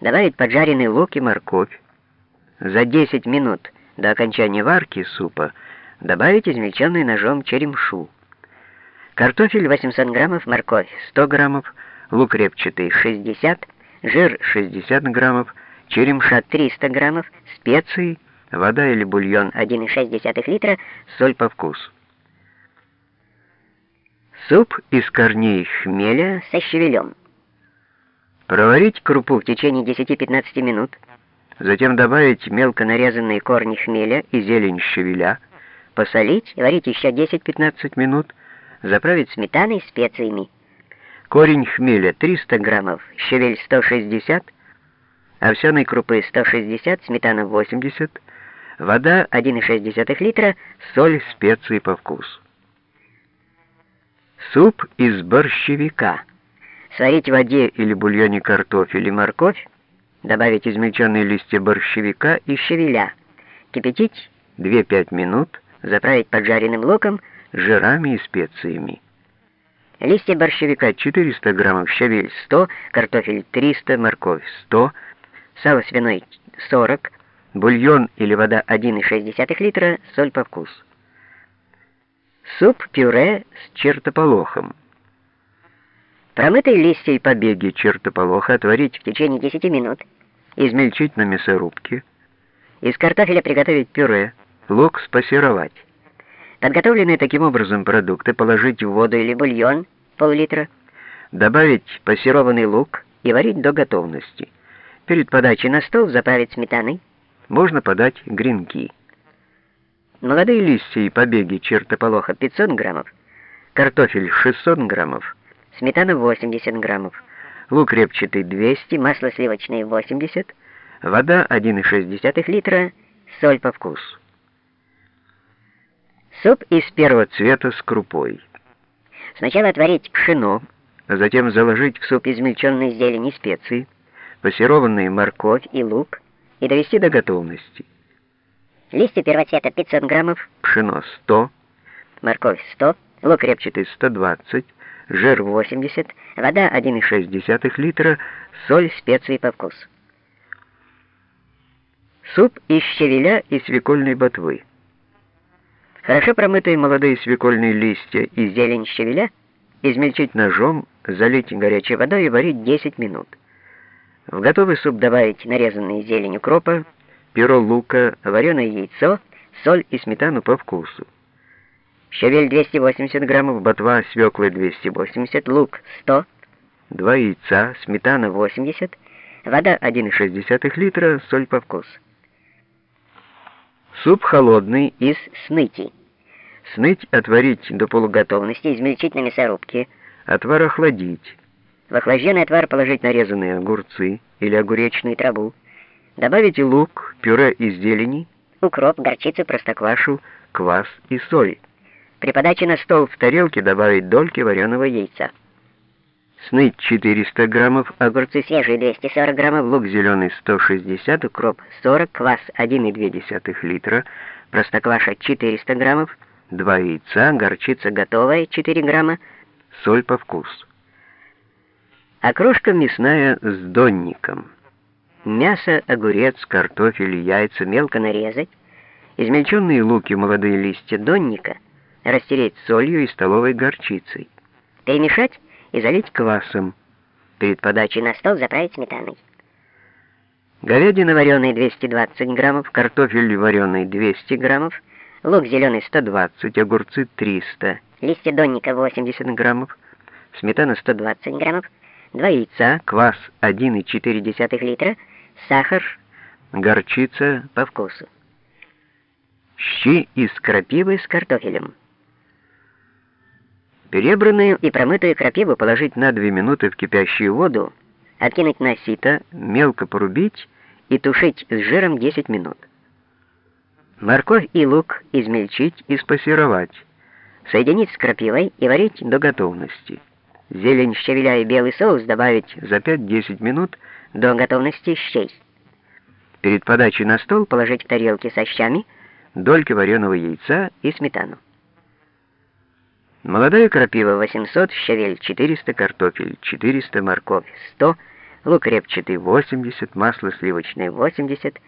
Добавить поджаренный лук и морковь. За 10 минут до окончания варки супа добавить измельченный ножом черемшу. Картофель 800 граммов, морковь 100 граммов, лук репчатый 60, жир 60 граммов, черемша 300 граммов, специи, вода или бульон 1,6 литра, соль по вкусу. Суп из корней хмеля со щавелем. Проварить крупу в течение 10-15 минут, затем добавить мелко нарезанные корни хмеля и зелень щавеля, посолить и варить еще 10-15 минут, заправить сметаной и специями. Корень хмеля 300 граммов, щавель 160, овсяной крупы 160, сметана 80, вода 1,6 литра, соль, специи по вкусу. Суп из борщевика. Сварить в воде или бульоне картофель и морковь, добавить измельченные листья борщевика и щавеля, кипятить 2-5 минут, заправить поджаренным луком, жирами и специями. Листья борщевика 400 граммов, щавель 100, картофель 300, морковь 100, сало свиной 40, бульон или вода 1,6 литра, соль по вкусу. Суп-пюре с чертополохом. Промытые листья и побеги чертополоха отварить в течение 10 минут, измельчить на мясорубке. Из картофеля приготовить пюре, лук спассеровать. Подготовленные таким образом продукты положить в воду или бульон, пол-литра, добавить пассерованный лук и варить до готовности. Перед подачей на стол заправить сметаной. Можно подать гренки. Молодые листья и побеги чертополоха 500 граммов, картофель 600 граммов, сметана 80 граммов, лук репчатый 200, масло сливочное 80, вода 1,6 литра, соль по вкусу. Суп из первого цвета с крупой. Сначала отварить пшено, затем заложить в суп измельченные зелень и специи, пассерованные морковь и лук и довести до готовности. Листья первоцвета 500 граммов, пшено 100, морковь 100, лук репчатый 120, жир 80, вода 1,6 литра, соль, специи по вкусу. Суп из щавеля и свекольной ботвы. Хорошо промытые молодые свекольные листья и зелень щавеля измельчить ножом, залить горячей водой и варить 10 минут. В готовый суп добавить нарезанные зелень укропа, перо лука, вареное яйцо, соль и сметану по вкусу. Щавель 280 граммов, ботва свеклы 280, лук 100, два яйца, сметана 80, вода 1,6 литра, соль по вкусу. Суп холодный из сныти. Сныть отварить до полуготовности, измельчить на мясорубке, отвар охладить. В охлажденный отвар положить нарезанные огурцы или огуречную траву, Добавите лук, пюре из зелени, укроп, горчицу, простоквашу, квас и соль. При подаче на стол в тарелке добавить дольки вареного яйца. Сныть 400 граммов, огурцы свежие 240 граммов, лук зеленый 160, укроп 40, квас 1,2 литра, простокваша 400 граммов, 2 яйца, горчица готовая 4 грамма, соль по вкусу. Окрошка мясная с донником. Мясо, огурец, картофель, яйца мелко нарезать, измельченные луки, молодые листья донника растереть солью и столовой горчицей, перемешать и залить квасом. Перед подачей на стол заправить сметаной. Говядина вареная 220 граммов, картофель вареный 200 граммов, лук зеленый 120, огурцы 300, листья донника 80 граммов, сметана 120 граммов, два яйца, квас 1,4 литра, сахар, горчица по вкусу. Щи из крапивы с картофелем. Перебранную и промытую крапиву положить на 2 минуты в кипящую воду, откинуть на сито, мелко порубить и тушить с жиром 10 минут. Морковь и лук измельчить и спассеровать, соединить с крапивой и варить до готовности. Зелень, щавеля и белый соус добавить за 5-10 минут до готовности щей. Перед подачей на стол положить в тарелки со щами, дольки вареного яйца и сметану. Молодая крапива 800, щавель 400, картофель 400, морковь 100, лук репчатый 80, масло сливочное 80,